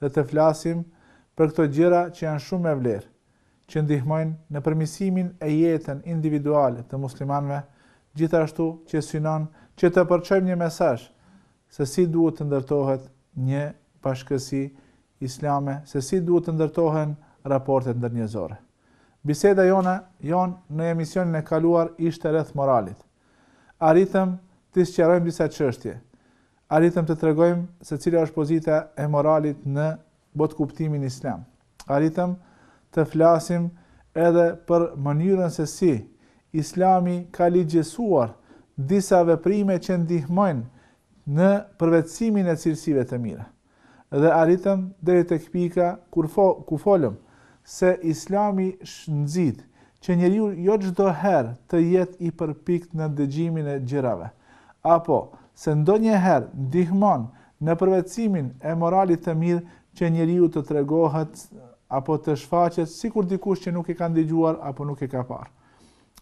dhe të flasim për këto gjëra që janë shumë me vlerë, që ndihmojnë në përmirësimin e jetën individuale të muslimanëve, gjithashtu që synon që të përçojmë një mesazh se si duhet të ndërtohet një bashkësi islame, se si duhet të ndërtohen raportet ndërnjerëzore. Biseda jona jonë në emisionin e kaluar ishte rreth moralit. Arritëm të sqarojmë disa çështje. Arritëm të tregojmë se cila është pozita e moralit në botëkuptimin islam. Arritëm të flasim edhe për mënyrën se si Islami ka ligjësuar disa veprime që ndihmojnë në përvetësimin e cilësive të mira. Dhe arritëm deri tek pika kur fo, ku folëm se Islami sh nxit që njeriu jo çdo herë të jetë i përpiktë në dëgjimin e gjërave, apo se ndonjëherë ndihmon në përvetësimin e moralit të mirë që njeriu të tregohet apo të shfaqet sikur dikush që nuk e ka ndëgjuar apo nuk e ka parë.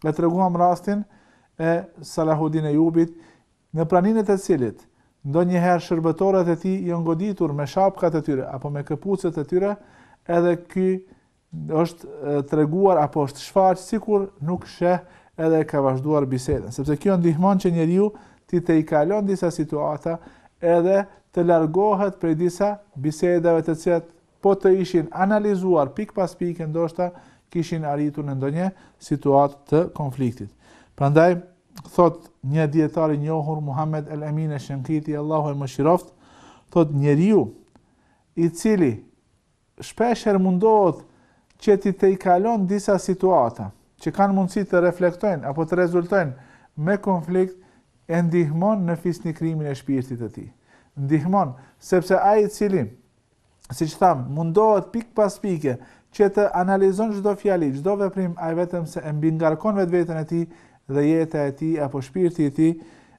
E treguam rastin e Salahudin Ejubit, në praninë e të cilit, ndonjëherë shërbëtorët e tij janë goditur me shapkat e tyre apo me këpucët e tyre, edhe ky është treguar apo është shfaq sikur nuk sheh edhe e ka vazhduar bisedën, sepse kjo ndihmon që njeriu t'i tejkalon disa situata edhe të largohet prej disa bisedave të cilat Po të ishin analizuar pikë pas pike ndoshta kishin arritur në ndonjë situatë të konfliktit. Prandaj thotë një dietar i njohur Muhammed El Amin esh-Shenkiti Allahu e mëshiroftë, thotë njeriu i cili shpeshherë mundohet që t'i tejkalon disa situata që kanë mundësi të reflektojnë apo të rezultojnë me konflikt e ndihmon në fisnikrimin e shpirtit të tij. Ndihmon sepse ai i cili siç thamë, mundohet pikë pas pike që të analizon çdo fjali, çdo veprim ai vetëm se e mbingarkon vetveten e tij dhe jeta e tij apo shpirti i tij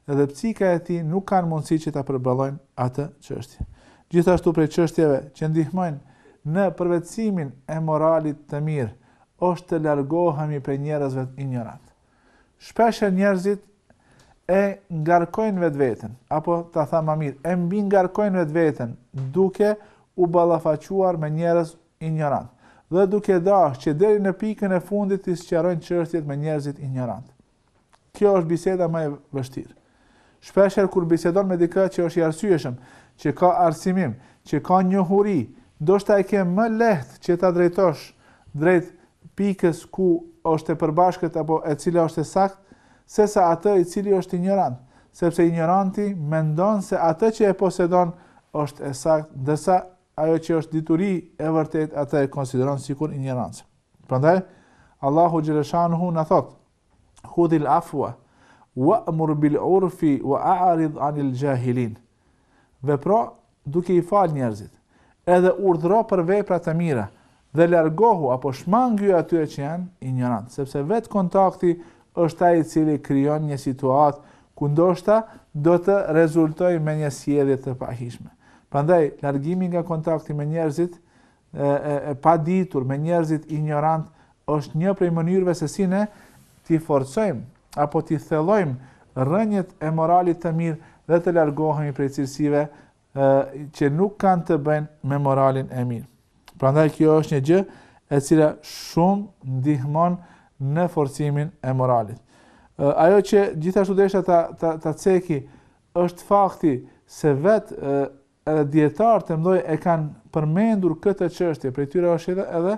dhe psika e tij nuk kanë mundësi që ta përballojnë atë çështje. Gjithashtu prej çështjeve që ndihmojnë në përvetësimin e moralit të mirë është të largohemi prej njerëzve injorantë. Shpeshherë njerëzit e ngarkojnë vetveten, apo ta tham ma mirë, e mbingarkojnë vetveten, duke u ballafaquar me njerëz injorantë, dhe duke dashë që deri në pikën e fundit t'i sqarojnë çështjet me njerëzit injorantë. Kjo është biseda më e vështirë. Shpeshherë kur bisedon me dikë që është i arsyeshëm, që ka arsimim, që ka njohuri, ndoshta e ke më lehtë që ta drejtosh drejt pikës ku është e përbashkëta apo e cila është e saktë, sesa atë i cili është injorant, sepse injoranti mendon se atë që e posedon është e saktë, ndërsa ajo që është dituri e vërtetë atë e konsideron sikur injorancë. Prandaj Allahu xhaleshanuhu na thotë hudhil afwa wa'mur bil urfi wa a'rid anil jahilin vepro duke i falë njerëzit edhe urdhëro për vepra të mira dhe largohu apo shmangju atyre që janë injorantë sepse vetë kontakti është ai i cili krijon një situatë ku ndoshta do të rezultojë me një sjellje të pahijshme prandaj largimi nga kontakti me njerëzit e paditur, me njerëzit injorantë, është një prej mënyrëve se si ne t'i forcojmë apo t'i thellojmë rrënjët e moralit të mirë dhe të largohemi prej cilësive që nuk kanë të bëjnë me moralin e mirë. Prandaj kjo është një gjë e cila shumë ndihmon në forcimin e moralit. Ajo që gjithashtu desha ta ta ta ceki është fakti se vetë Edhe dijetarë të mëdhenj e kanë përmendur këtë çështje, prej tyre është edhe edhe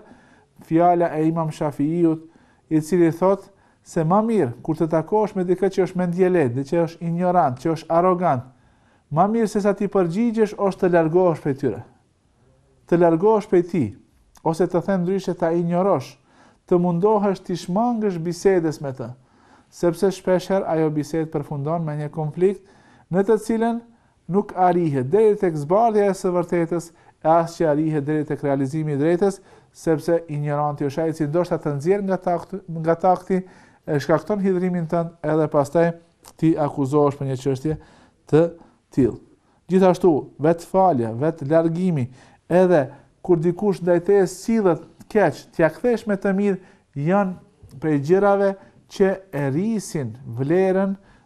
fjala e Imam Shafiut, i cili thotë se më mirë kur të takosh me dikë që është mendjelehtë, dhe që është injorant, që është arrogant, më mirë sesa t'i përgjigjesh është të largohesh prej tyre. Të largohesh prej tij, ose të themi ndryshe ta injorosh, të mundohesh t'i shmangesh bisedës me të, sepse shpeshherë ajo bisedë përfundon me një konflikt në të cilën nuk arrihet deri tek zbardhja e së vërtetës e as që arrihet deri tek realizimi i së drejtës, sepse injoranti është ai i cili ndoshta të nxjerr nga takti, nga takti e shkakton hidhërimin tënd edhe pastaj ti akuzohesh për një çështje të tillë. Gjithashtu, vetë falja, vetë largimi, edhe kur dikush ndaj teje sillet keq, t'ia kthesh me të mirë, janë prej gjërave që e rrisin vlerën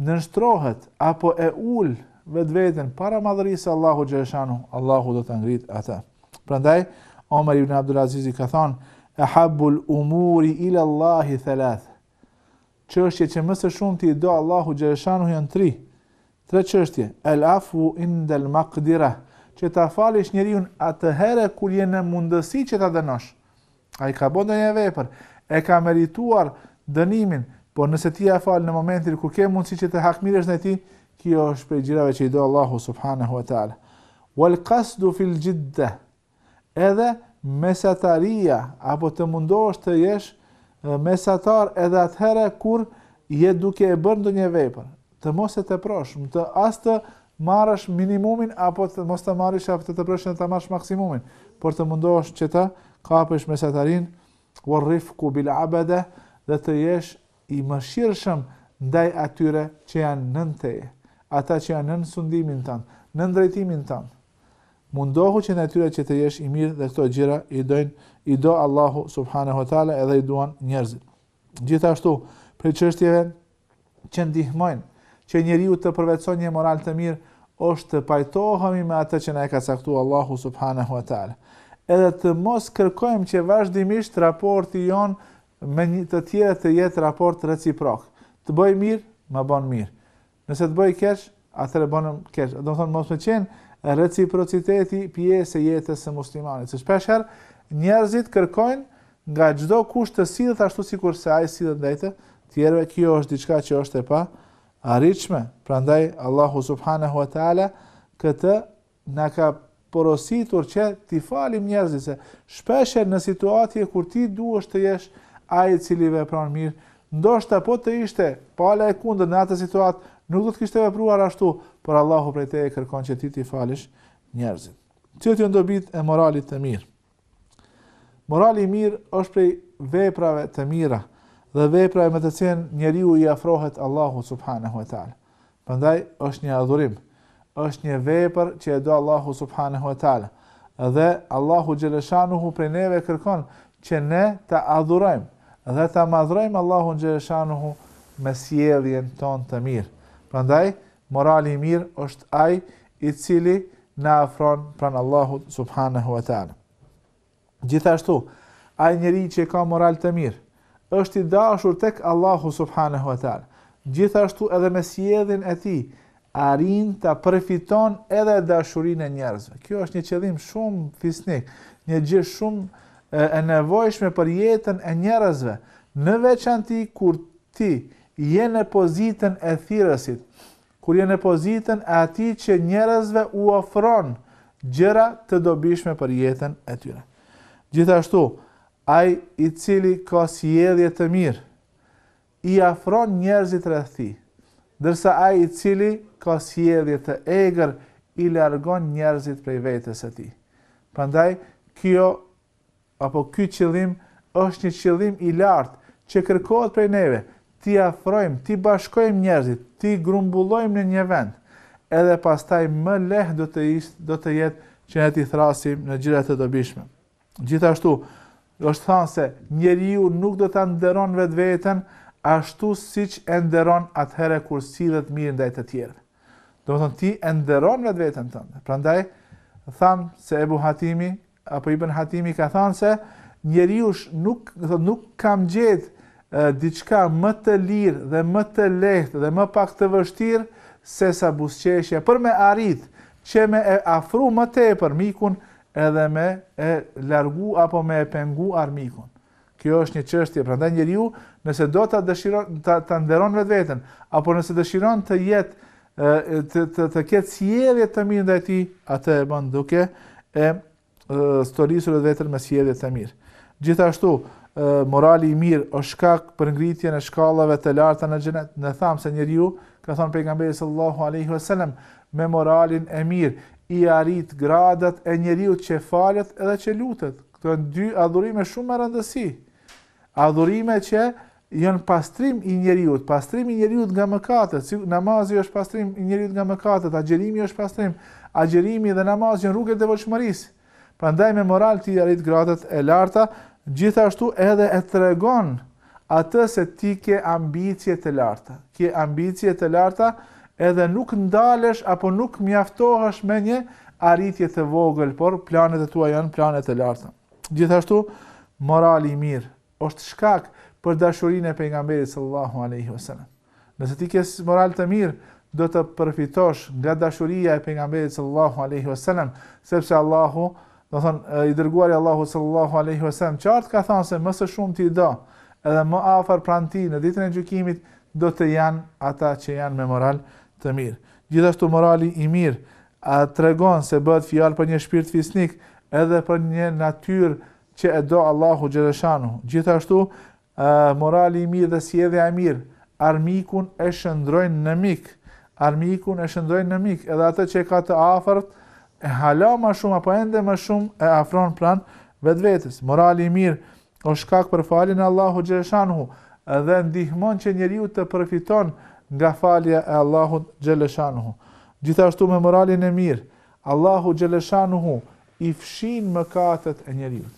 nënshtrohet apo e ul vetveten para madhërisë së Allahut xhaleshanu, Allahu do ta ngritë atë. Prandaj Omer ibn Abdul Azizi ka thonë: "Ahabul umuri ila Allahi thalath." Çështje që më së shumti i do Allahu xhaleshanu janë tri. Tre çështje: "Al-afwu inda al-maqdira." Që ta falish njeriun atëherë kur je në mundësi që ta dënosh. Ai ka bo ndonjë vepër, e ka merituar dënimin, por nëse ti ia fal në momentin kur ke mundësi që të hakmirresh ndaj tij, kjo është prej gjërave që i do Allahu subhanahu wa taala. Wal qasdu fil jidda. Edhe mesataria apo të mundohesh të jesh mesatar edhe atëherë kur je duke e bërë ndonjë vepër. Të mos e teprosh, të as të marrësh minimumin apo të mos të marrësh apo të teprosh në të marrësh maksimumin, por të mundohesh që të kapësh mesataren, warrifku bil ibadi dhe të jesh i mëshirshëm ndaj atyre që janë nën teje, ata që janë nën sundimin tënd, nën drejtimin tënd. Mundohu që ndaj atyre që të jesh i mirë dhe këto gjëra i dojnë, i do Allahu subhanahu wa taala edhe i duan njerëzit. Gjithashtu, prej çështjeve që ndihmojnë që njeriu të përvetëson një moral të mirë është të pajtohemi me atë që na e ka caktuar Allahu subhanahu wa taala. Edhe të mos kërkojmë që vazhdimisht raporti jonë me të tjerët të jetë raport reciprok. Të bëj mirë, më bën mirë. Nëse të bëj keq, atëherë bënëm keq. Domethënë mos me qenë reciprociteti pjesë e jetës së muslimanit. Se shpeshherë njerëzit kërkojnë nga çdokush të sillet ashtu sikur se ai sillet ndaj të tjerëve, kjo është diçka që është e paarritshme. Prandaj Allahu subhanahu wa taala këtë na ka porositur që t'i falim njerëzit se shpeshherë në situatje kur ti duhesh të jesh ai i cili vepron mirë, ndoshta po të ishte pala e kundër në atë situatë, nuk do të kishte vepruar ashtu, por Allahu prej teje kërkon që ti t'i falësh njerëzit. Cilat janë dobitë e moralit të mirë? Morali i mirë është prej veprave të mira dhe veprave me të cilën njeriu i afrohet Allahut subhanahu wa taala. Prandaj është një adhurim, është një vepër që e do Allahu subhanahu wa taala. Dhe Allahu xheleshanuhu prej neve kërkon që ne ta adhurojmë dhe ta madhërojmë Allahun xheleshanuhu me sjelljen tonë të mirë. Prandaj Morali i mirë është ai i cili na afron pranë Allahut subhanahu wa taala. Gjithashtu, ai njeri që ka moral të mirë është i dashur tek Allahu subhanahu wa taala. Gjithashtu edhe me sjelljen e tij arrin ta përfiton edhe dashurinë e njerëzve. Kjo është një qëllim shumë fisnik, një gjë shumë e nevojshme për jetën e njerëzve, në veçanti kur ti Je në pozitën e thirrësit. Kur je në pozitën e atij që njerëzve u ofron gjëra të dobishme për jetën e tyre. Gjithashtu, ai i cili ka sjellje të mirë, i afron njerëzit rreth tij, ndërsa ai i cili ka sjellje të egër i largon njerëzit prej vetes së tij. Prandaj, kjo Apo ky qëllim është një qëllim i lartë që kërkohet prej neve, t'i afrojmë, t'i bashkojmë njerëzit, t'i grumbullojmë në një vend. Edhe pastaj më lehtë do të ishte, do të jetë që ne t'i thrasim në gjëra të dobishme. Gjithashtu, është thanë se njeriu nuk do ta nderon vetveten ashtu siç e nderon atëherë kur sillet mirë ndaj të tjerëve. Domthonë ti e nderon vetveten tënde. Prandaj thamë se Ebu Hatimi Apo Ibën Hatimi ka thanë se njeriu nuk thotë nuk kam gjet diçka më të lirë dhe më të lehtë dhe më pak të vështirë se sa buzqeshja për me arrit që me e afru më tepër mikun edhe me e largu apo me e pengu armikun. Kjo është një çështje, prandaj njeriu nëse do ta dëshiron ta ta nderon vetveten, apo nëse dëshiron të jetë të të të ketë sjellje të mirë ndaj tij, atë e bën duke e stolisur vetën me sjellje të mirë. Gjithashtu, morali i mirë është shkak për ngritjen e shkallave të larta në xhenet. Ne tham se njeriu, ka thënë pejgamberi sallallahu alaihi wasallam, me moralin e mirë i arrit gradat e njeriut që falet edhe që lutet. Këto janë dy adhurime shumë me rëndësi. Adhurime që janë pastrim i njeriut, pastrim i njeriut nga mëkatet, si namazi është pastrim i njeriut nga mëkatet, agjerimi është pastrim, agjerimi dhe namazi janë rrugët e devotshmërisë. Prandaj me moral ti arrit gradat e larta, gjithashtu edhe e tregon atë se ti ke ambicie të larta, ke ambicie të larta edhe nuk ndalesh apo nuk mjaftohesh me një arritje të vogël, por planet e tua janë plane të larta. Gjithashtu, morali i mirë është shkak për dashurinë e pejgamberit sallallahu alaihi wasallam. Nëse ti ke moral të mirë, do të përfitosh nga dashuria e pejgamberit sallallahu alaihi wasallam, sepse Allahu, domthon i dërguari i Allahut sallallahu alaihi wasallam qartë ka thënë se më së shumti do edhe më afër pranë tij në ditën e gjykimit do të janë ata që janë me moral të mirë. Gjithashtu morali i mirë, a, tregon se bëhet fjalë për një shpirt fisnik edhe për një natyrë që e do Allahu xheleshanuhu. Gjithashtu Ahh morali i mirë dhe sjellja e mirë armikun e shndërrojnë në mik armikun e shndërrojnë në mik edhe atë që e ka të afërt e hala ma shumë apo ende ma shumë e afron pranë vetvetes morali i mirë o shkak për faljen e Allahut xheleshanuhu dhe ndihmon që njeriu të përfiton nga falja e Allahut xheleshanuhu gjithashtu me moralin e mirë Allahu xheleshanuhu i fshin mëkatet e njeriut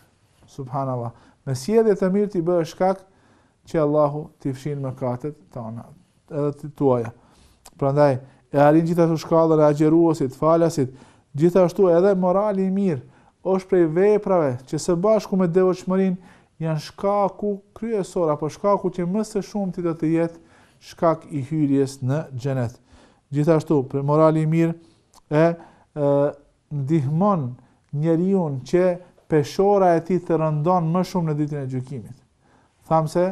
Subhanallah. Me sjellje të mirë ti bëhesh shkak që Allahu t'i fshin mëkatet e tua, edhe të tuaja. Prandaj e arrin gjithashtu shkallën e agjëruesit, falasit, gjithashtu edhe morali i mirë është prej veprave që së bashku me devotshmërinë janë shkaku kryesor apo shkaku që më së shumti do të jetë shkak i hyrjes në xhenet. Gjithashtu, për morali i mirë e, e ndihmon njeriun që peshora e tij të rëndon më shumë në ditën e gjykimit. Thamë se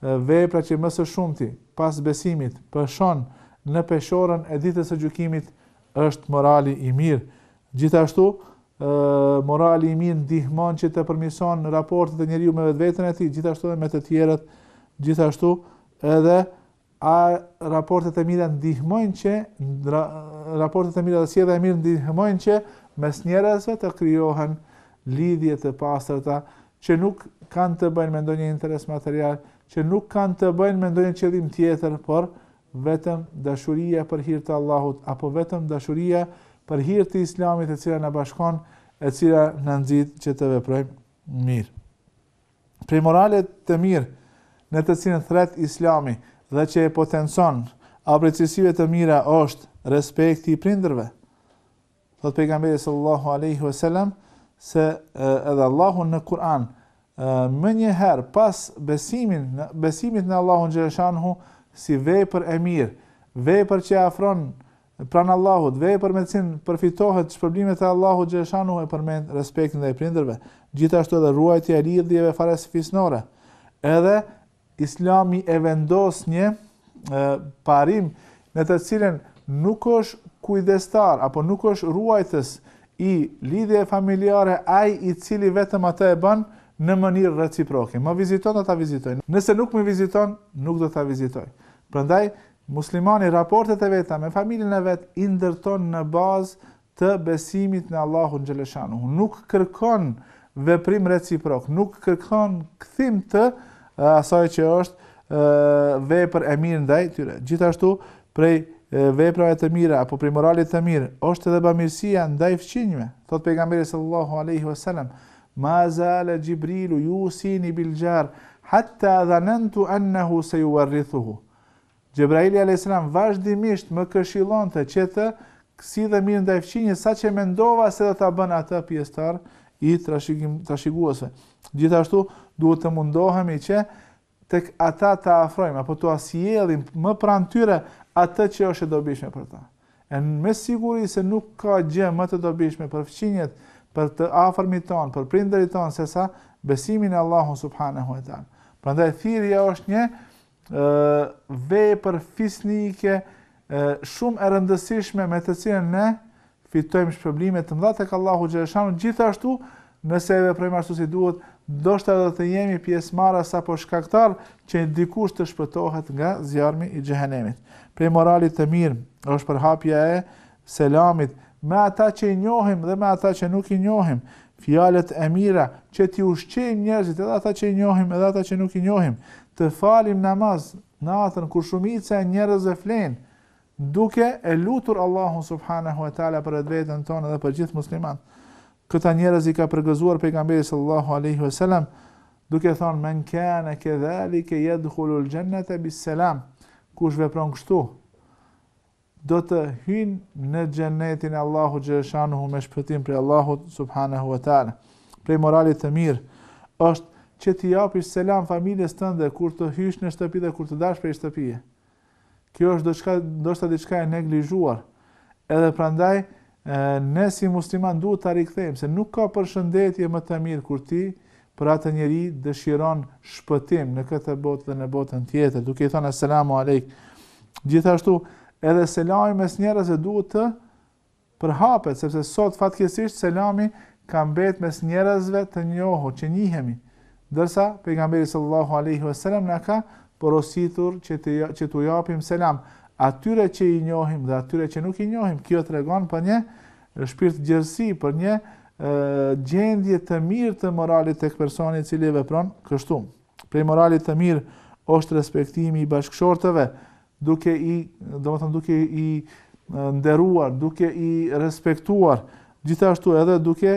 vepra që më së shumti pas besimit pëshon në peshorën e ditës së gjykimit është morali i mirë. Gjithashtu, morali i mirë ndihmon që të përmirëson raportet e njeriu me vetveten e tij, gjithashtu edhe me të tjerët, gjithashtu edhe A raportet e mira ndihmojnë që raportet e mira dhe sjellja e mirë ndihmojnë që mes njerëzve të krijohen lidhje të pastërta që nuk kanë të bëjnë me ndonjë interes material, që nuk kanë të bëjnë me ndonjë qëllim tjetër, por vetëm dashuria për hir të Allahut apo vetëm dashuria për hir të Islamit e cila na bashkon, e cila na nxit që të veprojmë mirë. Prej moralit të mirë në të cilin thret Islami dhe që e potencon a prej cilësive të mira është respekti i prindërve. Thot pejgamberi sallallahu alaihi wasallam se edhe Allahu në Kur'an menjëherë pas besimin në besimit në Allahun xhaleshanhu si vepër e mirë, vepër që afron Pranë Allahut, vepër me të cilën përfitohet shpërblimet e Allahut xhaleshanuhu e përmend respektin ndaj prindërve, gjithashtu edhe ruajtja e lidhjeve farefisnore. Edhe Islami e vendos një parim në të cilën nuk është kujdestar apo nuk është ruajtës i lidhjeve familjare ai i cili vetëm atë e bën në mënyrë reciproke. Më viziton do ta vizitoj. Nëse nuk më viziton, nuk do ta vizitoj. Prandaj Muslimani raportet e veta me familjen e vet i ndërton në bazë të besimit në Allahun xheleshanuhu, nuk kërkon veprim reciprok, nuk kërkon kthim të asaj që është vepër e mirë ndaj tyre. Gjithashtu, prej veprave të mira apo prej moralit të mirë është edhe bamirësia ndaj fqinjëve. Thot pejgamberi sallallahu alaihi wasallam, "Ma zala Jibrilu yusini bil jar hatta dhanantu annahu sayuwarrithuhu." Xhebraili alejhi selam vazhdimisht më këshillonte që të sillem mirë ndaj fqinjit saqë mendova se do ta bën atë pjesëtar i trashëgim trashëguesve. Gjithashtu duhet të mundohemi që tek ata ta afrojmë apo t'ua sjellim më pranë tyre atë që është e dobishme për ta. E me siguri se nuk ka gjë më të dobishme për fqinjët, për të afërmit tanë, për prindërit tanë sesa besimi në Allahun subhanehu e teala. Prandaj thirrja është një vepër fisnike shumë e rëndësishme me të cilën ne fitojmë shpërblime të mëdha tek Allahu xhaleshanu gjithashtu nëse e veprojmë ashtu si duhet ndoshta do të jemi pjesëmarrës apo shkaktar që dikush të shpëtohet nga zjarri i xhehenemit prej moralit të mirë është përhapja e selamit, me ata që i njohim dhe me ata që nuk i njohim, fjalët e mira, që t'i ushqejmë njerëzit edhe ata që i njohim edhe ata që nuk i njohim, të falim namaz natën kur shumica e njerëzve flenë, duke e lutur Allahun subhanahu wa taala për vetveten tonë dhe për gjithë muslimanët. Këta njerëz i ka përgëzuar pejgamberi sallallahu alaihi wasallam duke thënë men kana kadhalika yadkhulu al-jannata bis-salam. Kush vepron kështu, do të hyjë në xhenetin e Allahut xhaleshanuhu me shpëtim prej Allahut subhanehu ve teala. Prej moralit të mirë është që t'i japësh selam familjes tënde kur të hysh në shtëpi dhe kur të dalsh prej shtëpie. Kjo është diçka ndoshta diçka e neglizhuar. Edhe prandaj Ne si muslimanë duhet ta rikthejmë se nuk ka përshëndetje më të mirë kur ti për atë njeri dëshiron shpëtim në këtë botë dhe në botën tjetër, duke i thënë esselamu alejk. Gjithashtu, edhe selami mes njerëzve duhet të përhapet, sepse sot fatkeqësisht selami ka mbet mes njerëzve të njohur që njihemi Ndërsa, Pejgamberi sallallahu alejhi ve selem na ka porositur që të që t'u japim selam atyre që i njohim dhe atyre që nuk i njohim. Kjo tregon për një shpirtgjerësi, për një gjendje të mirë të moralit tek personi i cili vepron kështu. Prej moralit të mirë është respektimi i bashkëshortëve, duke i, domethënë duke i nderuar, duke i respektuar, gjithashtu edhe duke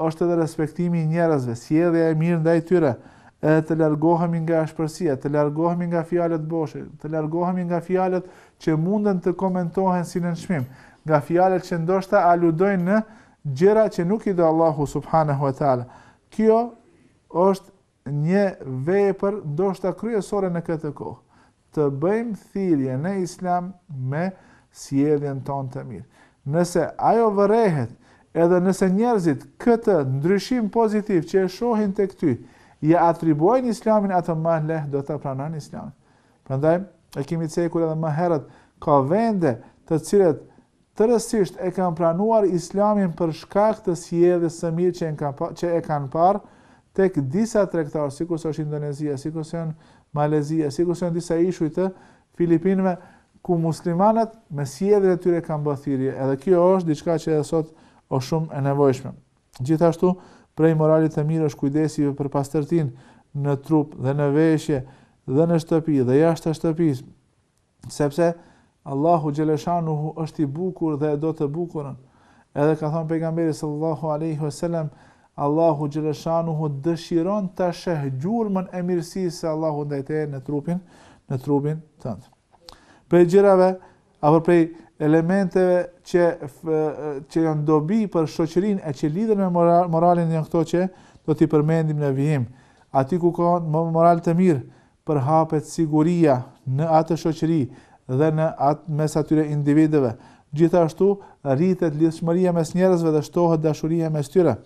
është edhe respektimi i njerëzve, sjellja e mirë ndaj tyre, edhe të largohemi nga ashpërsia, të largohemi nga fjalët boshe, të largohemi nga fjalët që munden të komentohen si nënçmim, nga fjalët që ndoshta aludojnë në gjëra që nuk i do Allahu subhanahu wa taala. Kjo është Një vepër ndoshta kryesore në këtë kohë, të bëjmë thirrje në Islam me sjelljen tonë të mirë. Nëse ajo vërehet edhe nëse njerëzit këtë ndryshim pozitiv që e shohin tek ty ia atribuojnë Islamit ata më lehtë do ta pranojnë Islamin. Prandaj e kemi cekur edhe më herët, ka vende të cilat tërësisht e kanë pranuar Islamin për shkak të sjelljes së mirë që kanë pa, që e kanë parë tek disa tregtarë, sikurse është Indonezia, sikurse janë Malezia, sikurse janë disa ishuj të Filipinëve, ku muslimanët me sjelljen e tyre kanë bërë thirrje. Edhe kjo është diçka që edhe sot është shumë e nevojshme. Gjithashtu, prej moralit të mirë është kujdesi për pastërtinë në trup dhe në veshje dhe në shtëpi dhe jashtë shtëpisë. Sepse Allahu xhaleshanuhu është i bukur dhe e do të bukurën. Edhe ka thënë pejgamberi sallallahu alaihi wasallam, Allahu xhaleshanuhu dëshiron ta sheh gjurmën e mirësisë së Allahut ndaj teje në trupin, në trupin tënd. Prej gjërave apo prej elementeve që që janë dobi për shoqërinë e që lidhen me moral, moralin janë këto që do t'i përmendim në vijim. Aty ku ka moral të mirë, përhapet siguria në atë shoqëri dhe në atë mes atyre individëve, gjithashtu rritet lidhshmëria mes njerëzve dhe shtohet dashuria mes tyre.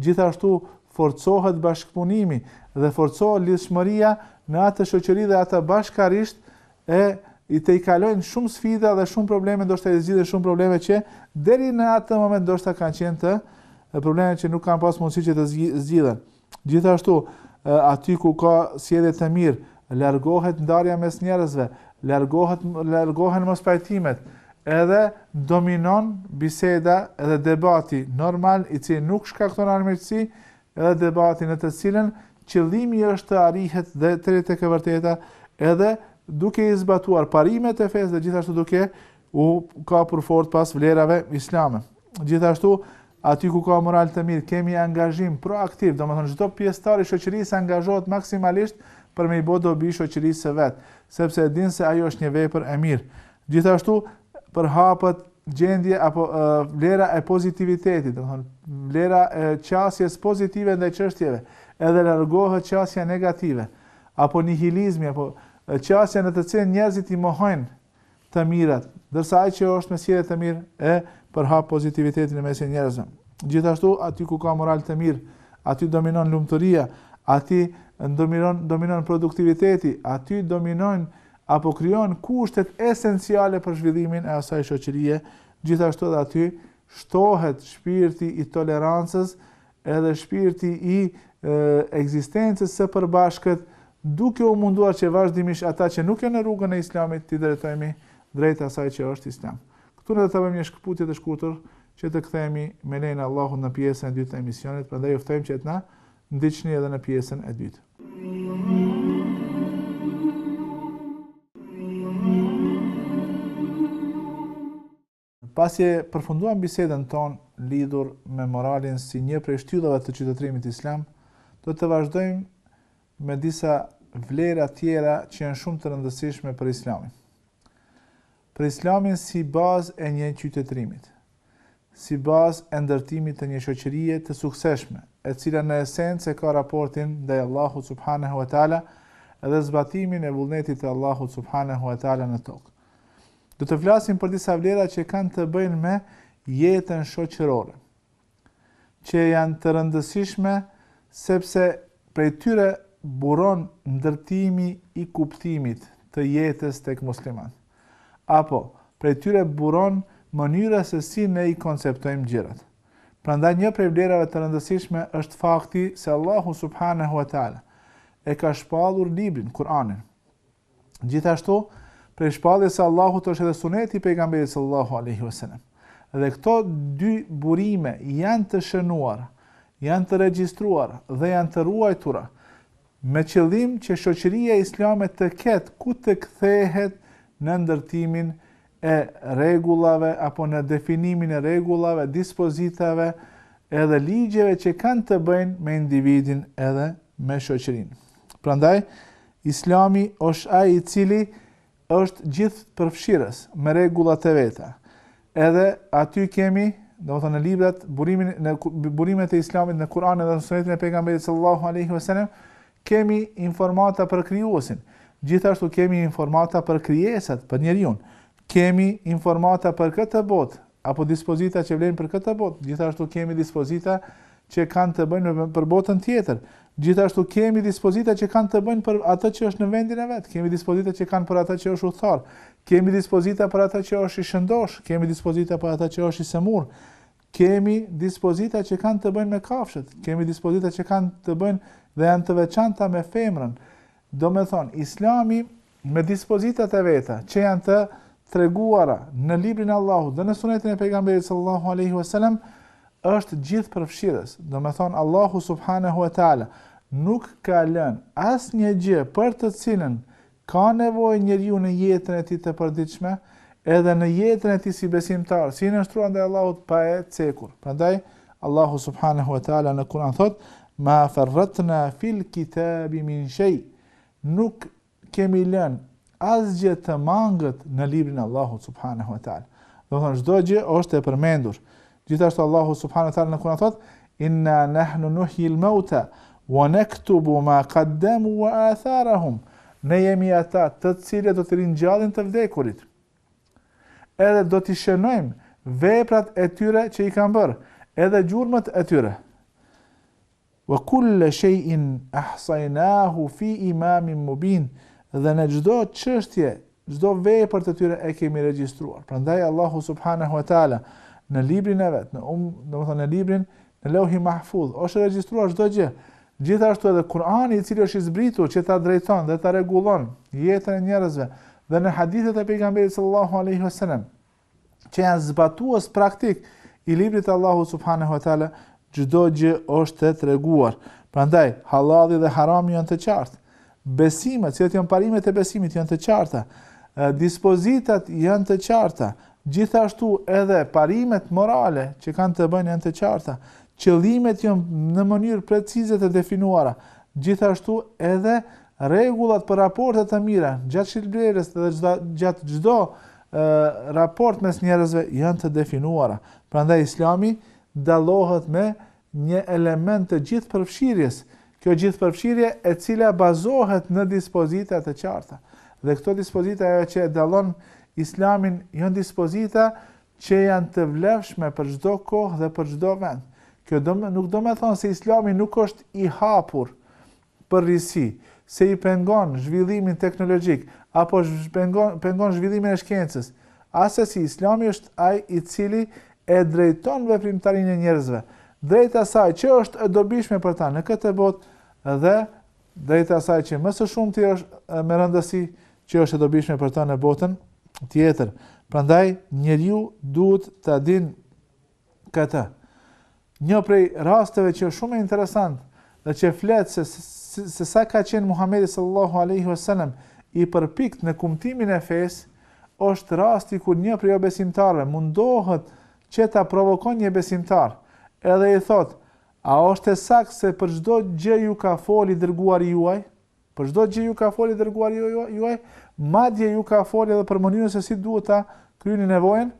Gjithashtu forcohet bashkëpunimi dhe forcohet lidhshmëria në atë shoqëri dhe ata bashkarisht e i tejkalojnë shumë sfida dhe shumë probleme, ndoshta i zgjidhin shumë probleme që deri në atë moment ndoshta kanë qenë të probleme që nuk kanë pas mundësi që të zgjidhen. Gjithashtu, aty ku ka sjellje të mirë, largohet ndarja mes njerëzve, largohet largohen mospajtimet, edhe dominon biseda edhe debati normal i cili nuk shkakton armiqësi, edhe debati në të cilën qëllimi është të arrihet deri te tek e vërteta, edhe duke i zbatuar parimet e fesë dhe gjithashtu duke u kapur fort pas vlerave islame. Gjithashtu, aty ku ka moral të mirë, kemi angazhim proaktiv, domethënë, çdo pjesëtar i shoqërisë angazhohet maksimalisht për me i bo dobi shoqërisë së vet, sepse e din se ajo është një vepër e mirë. Gjithashtu, përhapet, gjendje apo e, vlera e pozitivitetit, domethënë, vlera e qasjes pozitive ndaj çështjeve, edhe largohet qasja negative, apo nihilizmi, apo qasja në të cilën njerëzit i mohojnë të mirat, ndërsa ai që është me sjellje të mirë e përhap pozitivitetin në mesin e njerëzve. Gjithashtu, aty ku ka moral të mirë, aty dominon lumturia, aty dominon dominon produktiviteti, aty dominojnë apo krijon kushtet esenciale për zhvillimin e asaj shoqërie, gjithashtu edhe aty shtohet shpirti i tolerancës edhe shpirti i ekzistencës së përbashkët, duke u munduar që vazhdimisht ata që nuk janë në rrugën e Islamit t'i drejtojmë drejt asaj që është Islam. Këtu ne do ta bëjmë një shkëputje të shkurtër që të kthehemi me lejen e Allahut në pjesën e dytë të emisionit, prandaj ju ftojmë që të na ndiqni edhe në pjesën e dytë. Pasi e përfunduam bisedën tonë lidhur me moralin si një prej shtyllave të qytetërimit islam, do të vazhdojmë me disa vlera tjera që janë shumë të rëndësishme për Islamin. Për Islamin si bazë e një qytetërimit, si bazë e ndërtimit të një shoqërie të suksesshme, e cila në esencë e ka raportin ndaj Allahut subhanehu ve teala dhe zbatimin e vullnetit të Allahut subhanehu ve teala në tokë. Do të flasim për disa vlera që kanë të bëjnë me jetën shoqërore, që janë të rëndësishme sepse prej tyre buron ndërtimi i kuptimit të jetës tek muslimanët, apo prej tyre buron mënyra se si ne i konceptojmë gjërat. Prandaj një prej vlerave të rëndësishme është fakti se Allahu subhanehu ve teala e ka shpallur librin, Kur'anin. Gjithashtu, prej shpalljes së Allahut është edhe suneti i pejgamberit sallallahu alaihi wasallam. Dhe këto dy burime janë të shënuar, janë të regjistruar dhe janë të ruajtura me qëllim që shoqëria islame të ketë ku të kthehet në ndërtimin e rregullave apo në definimin e rregullave, dispozitave edhe ligjeve që kanë të bëjnë me individin edhe me shoqërinë. Prandaj Islami është ai i cili është gjithëpërfshirës me rregullat e veta. Edhe aty kemi, domethënë në librat, burimin në burimet e Islamit në Kur'anin dhe në Sunetin e Pejgamberit sallallahu alaihi wasallam, kemi informata për krijuesin. Gjithashtu kemi informata për krijesat, për njeriun. Kemi informata për këtë botë, apo dispozita që vlejnë për këtë botë, gjithashtu kemi dispozita që kanë të bëjnë për botën tjetër. Gjithashtu kemi dispozita që kanë të bëjnë për atë që është në vendin e vet, kemi dispozita që kanë për atë që është udhëtar, kemi dispozita për atë që është i shëndosh, kemi dispozita për atë që është i sëmur. Kemi dispozita që kanë të bëjnë me kafshët, kemi dispozita që kanë të bëjnë dhe janë të veçanta me femrën. Domethënë, islami Me dispozitat e veta, që janë të treguara në Librin e Allahut dhe në Sunetin e Pejgamberit sallallahu alejhi ve selam, është gjithëpërfshirës. Domethënë, Allahu subhanehu ve teala nuk ka lënë asnjë gjë për të cilën ka nevojë njeriu në jetën e tij të përditshme, edhe në jetën e tij si besimtar, si i nënshtruar ndaj Allahut pa e cekur. Prandaj Allahu subhanehu ve teala në Kur'an thotë: "Ma farratna fil kitabi min shay" Nuk kemi lënë asgjë të mangët në librin e Allahut subhanehu ve teala. Domethënë çdo gjë është e përmendur. Gjithashtu Allahu subhanehu ve teala në Kur'an thotë: Inna nahnu nuhyil mauta wa naktubu ma qaddamu wa atharahum. Ne jemi ata të cilët do t'i ringjallim të vdekurit. Edhe do t'i shënojmë veprat e tyre që i kanë bërë, edhe gjurmët e tyre. Wa kulla shay'in ahsaynahu fi imamin mubin, dhe ne çdo çështje, çdo vepër të tyre e kemi regjistruar. Prandaj Allahu subhanahu wa ta'ala në librin e vet, në um, domethënë në librin në Lauhi Mahfuz, është regjistruar çdo gjë. Gjithashtu edhe Kur'ani i cili është i zbritur që ta drejton dhe ta rregullon jetën e njerëzve dhe në hadithet e pejgamberit sallallahu alaihi wasallam që janë zbatues praktik i librit të Allahut subhanehu teala, çdo gjë është e treguar. Prandaj, halalli dhe harami janë të qartë. Besimet, cilat janë parimet e besimit janë të qarta. Dispozitat janë të qarta. Gjithashtu edhe parimet morale që kanë të bëjnë janë të qarta. Qëllimet janë në mënyrë precize të definuara. Gjithashtu edhe rregullat për raporte të mira gjatë shitblerjes dhe gjatë çdo raport mes njerëzve janë të definuara. Prandaj Islami dallohet me një element të gjithëpërfshirjes. Kjo gjithëpërfshirje e cila bazohet në dispozita të qarta. Dhe këto dispozita ajo që e dallon Islamin janë dispozita që janë të vlefshme për çdo kohë dhe për çdo vend. Kjo do nuk domethënë se Islami nuk është i hapur për risi, se i pengon zhvillimin teknologjik, apo zhpengon, pengon zhvillimin e shkencës. Asesi, Islami është ai i cili e drejton veprimtarinë e njerëzve, drejt asaj që është e dobishme për ta në këtë botë dhe drejt asaj që më së shumti është me rëndësi që është e dobishme për ta në botën tjetër. Prandaj njeriu duhet ta din këtë. Një prej rasteve që është shumë interesant dhe që flet se se sa ka qenë Muhamedi sallallahu alaihi wasallam i përpiktë në kumtimin e fesë, është rasti kur një prej jobesimtarëve mundohet që ta provokon një besimtar, edhe i thotë, a është e saktë se për çdo gjë ju ka fol i dërguari juaj? Për çdo gjë ju ka folë i dërguari juaj, madje ju ka folë edhe për mënyrën se si duhet ta kryeni nevojën?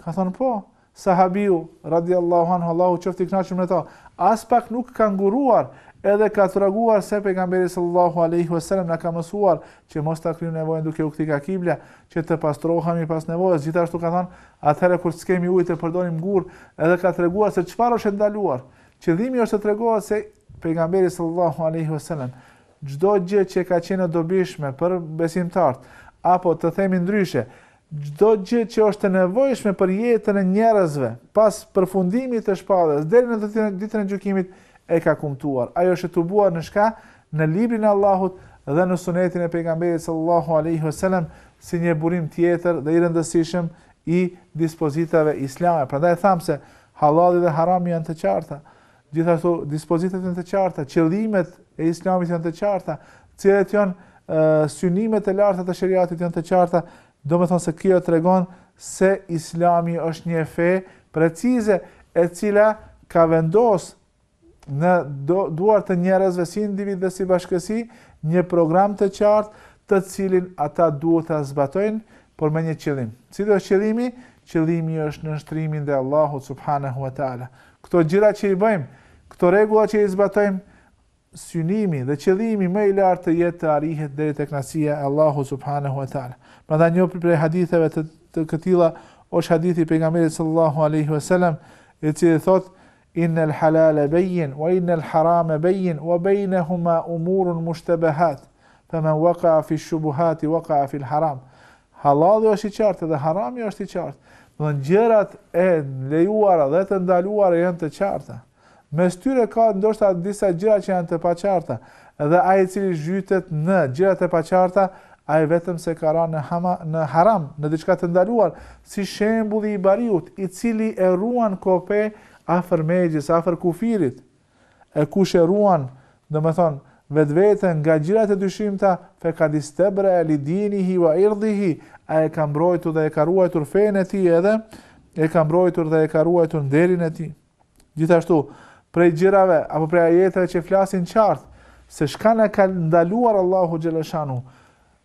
Ka thënë po. Sahabiu radiallahu anhu Allahu qoftë i kënaqur me ta, aspak nuk ka nguruar edhe ka treguar se pejgamberi sallallahu alaihi wasallam na ka mësuar që mos ta kryejmë nevojën duke u kthyer ka kibla, që të pastrohemi pas nevojës. Gjithashtu ka thënë, atëherë kur të kemi ujë të përdorim gurë, edhe ka treguar se çfarë është ndaluar. Qëllimi është të tregohet se pejgamberi sallallahu alaihi wasallam çdo gjë që ka qenë e dobishme për besimtarët, apo të themi ndryshe, çdo gjë që është e nevojshme për jetën e njerëzve, pas përfundimit të shpalljes deri në ditën e gjykimit e ka kumtuar. Ajo është e tubuar në shka në librin e Allahut dhe në sunetin e pejgamberit sallallahu alaihi wasallam si një burim tjetër dhe i rëndësishëm i dispozitave islame. Prandaj tham se Halali dhe harami janë të qarta. Gjithashtu dispozitat janë të qarta, qëllimet e Islamit janë të qarta, cilat janë synimet e larta të shariatit janë të qarta, domethënë se kjo tregon se Islami është një fe precize e cila ka vendos në duar të njerëzve si individë dhe si bashkësi, një program të qartë, të cilin ata duhet ta zbatojnë, por me një qëllim. Cili është qëllimi? Qëllimi është nënshtrimi ndaj Allahut subhanahu wa ta'ala. Këto gjëra që i bëjmë, këto rregulla që i zbatojmë, synimi dhe qëllimi më i lartë të jetë të arrihet deri te kënaqësia e Allahut subhanahu wa ta'ala. Prandaj një prej haditheve të, të këtilla, është hadithi i pejgamberit sallallahu aleyhi wa sallam, i cili thotë, Inna al-halale bejjin, wa inna al-harame bejjin, wa bejnehuma umurun mushtebehat, fe men waka'a fi shubuhati waka'a fil haram. Halali është i qartë dhe harami është i qartë. Domethënë gjërat e lejuara dhe të ndaluara janë të qarta. Mes tyre ka ndoshta disa gjëra që janë të paqarta, dhe ai i cili zhytet në gjërat e paqarta, Ai vetëm se ka ra në hama, në haram, në diçka të ndaluar, si shembulli i bariut, i cili e ruan kopenë afër mexhës, afër kufirit. E kush e ruan, domethënë, vetveten nga gjërat e dyshimta, fekad istabra li dinihi wa irdhihi, ai e ka mbrojtur dhe e ka ruajtur fenë e tij edhe e ka mbrojtur dhe e ka ruajtur nderin e tij. Gjithashtu, prej gjërave apo prej ajeteve që flasin qartë se çka na ka ndaluar Allahu xhaleshanu.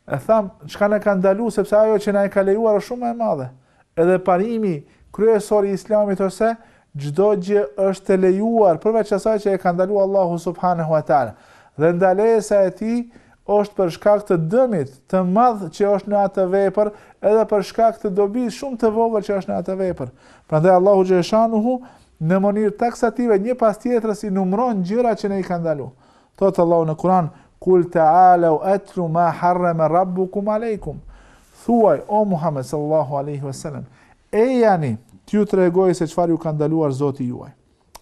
E tham, çka na ka ndaluar sepse ajo që na e ka lejuar është shumë e madhe. Edhe parimi kryesor i Islamit është se çdo gjë është e lejuar përveç asaj që e ka ndaluar Allahu subhanahu wa taala. Dhe ndalesa e tij Është për shkak të dëmit të madh që është në atë vepër, edhe për shkak të dobisë shumë të vogël që është në atë vepër. Prandaj Allahu xheshanuhu në mënyrë taksative një pas tjetrës i numëron gjërat që na i ka ndalu. Thotë Allahu në Kur'an, "Kul ta'alu atlu ma harrama rabbukum alaykum." Thuaj o Muhammed sallallahu alaihi wasallam, "Ejani, t'ju tregoj se çfarë ju ka ndaluar Zoti juaj."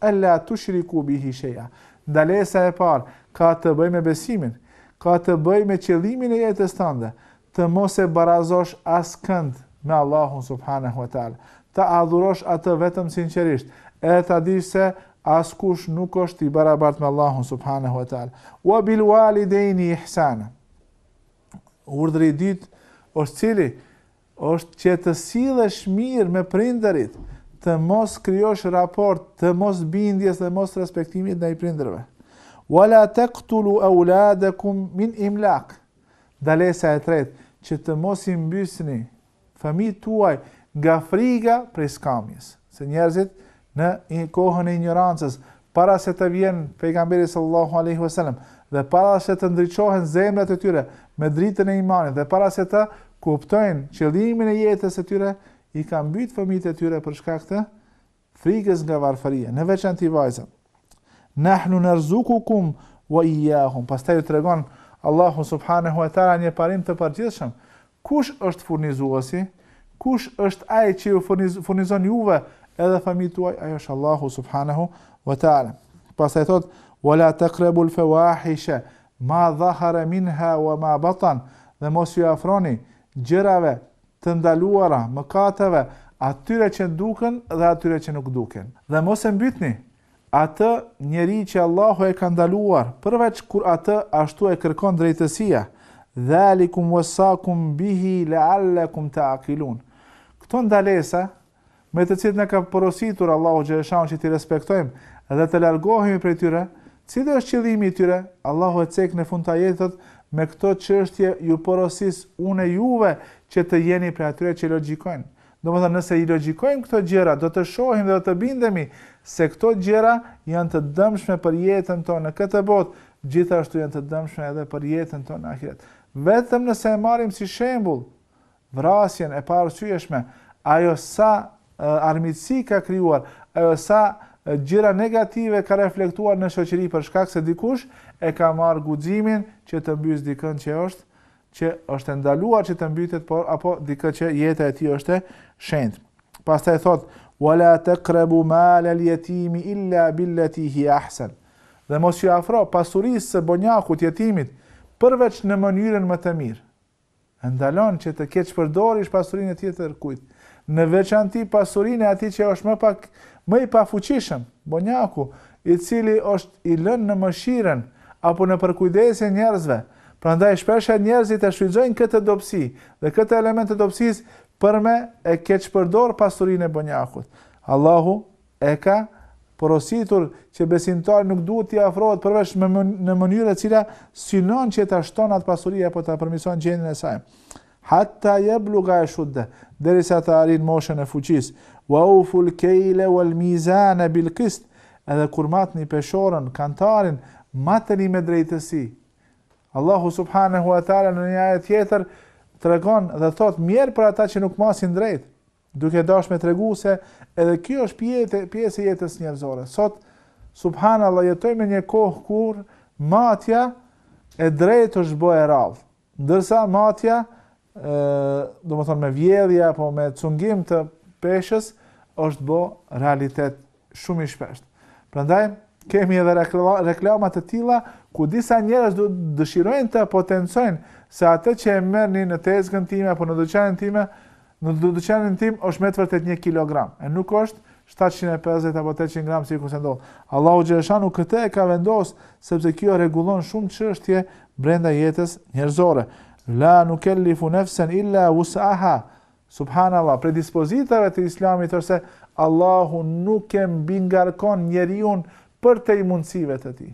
Ella tushriku bihi shay'a. Ndalesa e parë ka të bëjë me besimin. Ka të bëjë me qëllimin e jetës tënde, të mos e barazosh askënd me Allahun subhanehu ve teala. Të adhurosh Atë vetëm sinqerisht, edhe ta dish se askush nuk është i barabartë me Allahun subhanehu ve teala. Wa bil walidaini ihsana. Urdhri i dytë është cili? Është që të sillesh mirë me prindërit, të mos krijosh raport të mosbindjes dhe mosrespektimit ndaj prindërve. Wala taqtulu awladakum min imlak. Ndalesa e tretë, që të mos i mbysni fëmijët tuaj nga frika prej skamjes, se njerëzit në kohën e injorancës, para se të vjen pejgamberi sallallahu alaihi wasallam dhe para se të ndriçohen zemrat e tyre me dritën e imanit dhe para se të kuptojnë qëllimin e jetës së tyre, i kanë mbyt fëmijët e tyre për shkak të frikës nga varfëria, në veçanti vajzat. Nahnu narzukukum wa iyyahum. Pastaj u tregon Allahu subhanahu wa taala një parim të përgjithshëm. Kush është furnizuesi? Kush është ai që ju furnizon juve edhe fëmijët tuaj? Ai është Allahu subhanahu wa taala. Pastaj thotë: "Wa la taqrabu al-fawahisha ma dhahara minha wa ma batan." Dhe mos ju afroni gjërave të ndaluara, mëkateve, atyre që duken dhe atyre që nuk duken. Dhe mos e mbytni Atë njeri që Allahu e ka ndaluar, përveç kur atë ashtu e kërkon drejtësia, Dhalikum wassakum bihi la'allakum ta'qilun. Këto ndalesa, me të cilat na ka porositur Allahu xhaleshanu që t'i respektojmë dhe të largohemi prej tyre, cili është qëllimi i tyre? Allahu e cek në fund të ajetit thotë, me këto çështje ju porosis unë juve që të jeni prej atyre që logjikojnë. Domethënë nëse i logjikojmë këto gjëra do të shohim dhe do të bindemi se këto gjëra janë të dëmshme për jetën tonë në këtë botë, gjithashtu janë të dëmshme edhe për jetën tonë në ahiret. Vetëm nëse e marrim si shembull vrasjen e paarsyeshme, ajo sa armiqësi ka krijuar, ajo sa gjëra negative ka reflektuar në shoqëri për shkak se dikush e ka marrë guximin që të mbysë dikën që është që është e ndaluar që të mbytet por apo dikë që jeta e tij është e shenjtë. Pastaj thot wala taqrabu mal al yatim illa billati hi ahsan. Dhe mos ju afro pasurisë së bonjakut, jetimit përveç në mënyrën më të mirë. E ndalon që të keqpërdorish pasurinë e tjetërkujt. Në veçanti pasurinë e atij që është më pak më i pafuqishëm, bonjaku, i cili është i lënë në mëshirën apo në përkujdesjen e njerëzve, Prandaj shpeshherë njerëzit e shfrytëzojnë këtë dobësi dhe këtë element të dobësisë, për me e keqpërdorë pasurinë e bonjakut. Allahu e ka porositur që besimtari nuk duhet t'i afrohet përveç në mënyrë e cila synon që ta shton atë pasuri apo ta përmirëson gjendjen e saj. Hatta yablugha ashuddah, derisa të arrijë moshën e fuqisë. Wa awful kayla wal mizana bil qist, edhe kur matni peshoren, kantarin, mateni me drejtësi. Allahu subhanahu wa taala në një ajet tjetër tregon dhe thotë mjerë për ata që nuk masin drejt, duke dashur me tregu se edhe kjo është pjesë pjesë e jetës njerëzore. Sot subhanallahu jetojmë në një kohë kur matja e drejtë është bë e rrallë. Ndërsa matja, domethënë me vjedhje apo me cungim të peshës është bë realitet shumë i shpeshtë. Prandaj kemi edhe reklama të tilla ku disa njerëz do dëshirojnë të potencojnë se atë që e merrni në tezgën time apo në dyqanin tim Në dyqanin tim është me të vërtetë një kilogram, e nuk është shtatëqind e pesëdhjetë apo tetëqind gram sikurse ndodh. Allahu xheleshanuhu këtë e ka vendos sepse kjo rregullon shumë çështje brenda jetës njerëzore. La nukellifu nefsen illa wus'aha. Subhanallah, prej dispozitave të Islamit është se Allahu nuk e mbingarkon njeriun përtej mundësive të tij.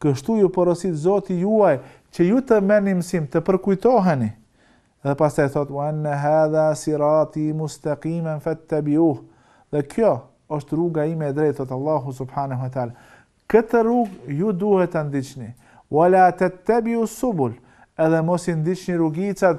Kështu ju porosit Zoti juaj që ju të merrni mësim, të përkujtoheni. Dhe pastaj thotë: "Wa anna hadha sirati mustaqiman fattabi'uh." Dhe kjo është rruga ime e drejtë, thotë Allahu subhanehu ve teala. Këtë rrugë ju duhet ta ndiqni. "Wa la tattabi'us subul." Edhe mos i ndiqni rrugicat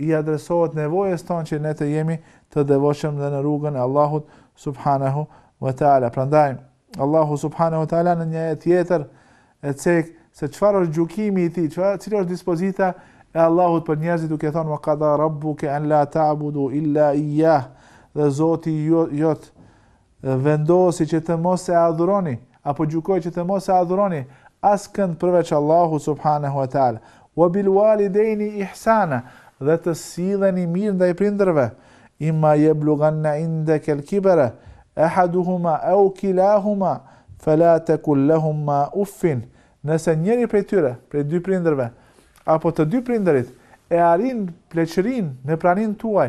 i adresohet nevojës tonë që ne të jemi të devotshëm dhe në rrugën e Allahut subhanahu wa taala. Prandaj Allahu subhanahu wa taala në një ajet tjetër e cek se çfarë është gjykimi i tij, çfarë cila është dispozita e Allahut për njerëzit duke thonë wa qada rabbuka an la ta'budu illa iyyah dhe Zoti jot Vendosi që të mos e adhuroni, apo gjykoi që të mos e adhuroni, askënd përveç Allahut subhanehu ue teala, Wa bil walideini ihsana, dhe të silleni mirë ndaj prindërve, Imma yablughanna indaka al kibara, ahaduhuma au kilahuma, fela tekul lahumma uffin, Nëse njëri prej tyre, prej dy prindërve, apo të dy prindërit, e arrijnë pleqërinë në praninë tuaj,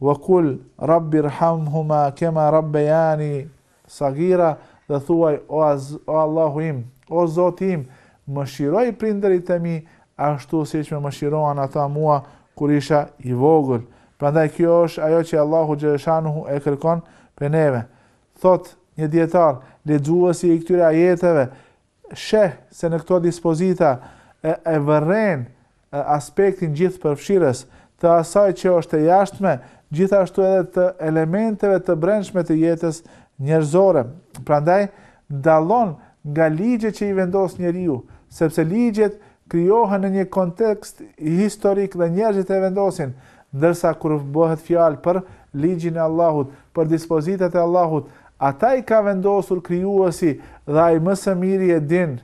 Wa kul rabbirhamhuma kema rabbejani sagira dhe thuaj o o Allahu im o Zoti im mëshiroj prindërit e mi ashtu siç më mëshiruan ata mua kur isha i vogël prandaj kjo është ajo që Allahu xhaleshanuhu e kërkon prej neve thotë një dijetar lexuesi i këtyre ajeteve sheh se në këto dispozita e vëren aspektin gjithëpërfshirës të asaj që është e jashtme, gjithashtu edhe të elementeve të brendshme të jetës njerëzore. Prandaj, dallon nga ligjet që i vendos njeriu, sepse ligjet krijohen në një kontekst historik dhe njerëzit e vendosin, ndërsa kur bëhet fjalë për Ligjin e Allahut, për dispozitat e Allahut, ata i ka vendosur Krijuesi dhe ai më së miri e din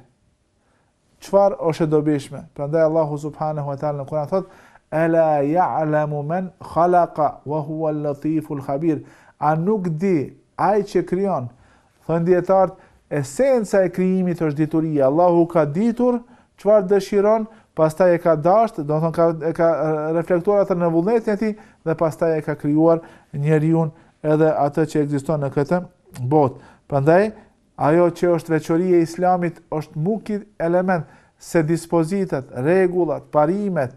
çfarë është e dobishme. Prandaj Allahu subhanahu wa taala në Kur'an thotë: "Ela ya'lamu man khalaqa wa huwa al-latiful khabir." A nuk di ai që krijon Thonë dijetarët, Esenca e krijimit është dituria, Allahu ka ditur çfarë dëshiron, pastaj e ka dashtë, domethënë ka e ka reflektuar atë në vullnetin e tij dhe pastaj e ka krijuar njeriun edhe atë që ekziston në këtë botë. Prandaj ajo që është veçoria e Islamit është mu ky element se dispozitat, rregullat, parimet,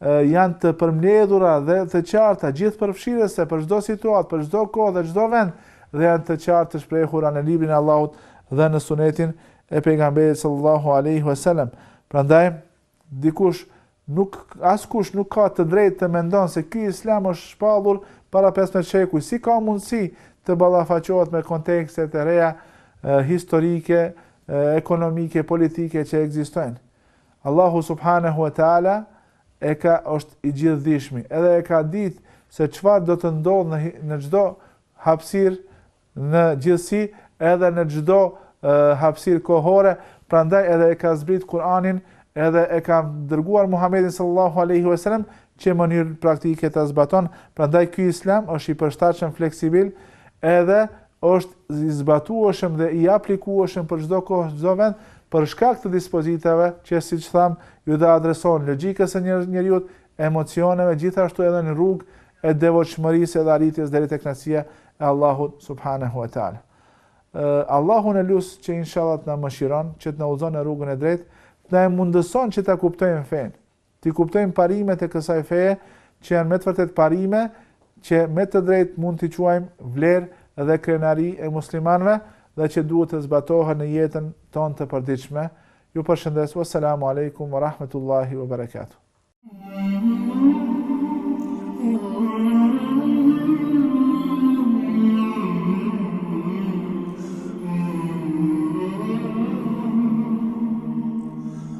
janë të përmbledhura dhe të qarta, gjithëpërfshirëse për çdo situatë, për çdo kohë dhe çdo vend dhe janë të qartë të shprehura në librin e Allahut dhe në sunetin e pejgamberit sallallahu alaihi wasallam. Prandaj dikush nuk askush nuk ka të drejtë të mendon se ky islam është shpallur para 15 shekuj, si ka mundësi të ballafaqohet me kontekstet e reja historike, ekonomike, politike që ekzistojnë. Allahu subhanehu ue teala e ka është i gjithëdijshmi edhe e ka ditë se çfarë do të ndodhë në në çdo hapësirë në gjithësi edhe në çdo hapësirë kohore prandaj edhe e ka zbrit Kur'anin edhe e ka dërguar Muhamedin sallallahu alaihi wasallam që mënyrën praktike ta zbaton, prandaj ky Islam është i përshtatshëm fleksibil edhe është i zbatueshëm dhe i aplikueshëm për çdo kohë çdo vend për shkak të dispozitave që siç thamë ju adresohen logjikës së njeriut emocioneve gjithashtu edhe në rrugë e devotshmërisë edhe arritjes deri te kënaqësia e Allahut subhanehu e teala Allahun e lusim që inshallah të na mëshiron që të na udhëzon në rrugën e drejtë të na e mundëson që ta kuptojmë fenë T'i kuptojmë parimet e kësaj feje që janë me të vërtetë parime që me të drejtë mund t'i quajmë vlerë dhe krenari e muslimanëve dhe që duhet të zbatohen në jetën tonë të përditshme. Ju përshëndes. Wassalamu alaikum wa rahmatullahi wa barakatuh.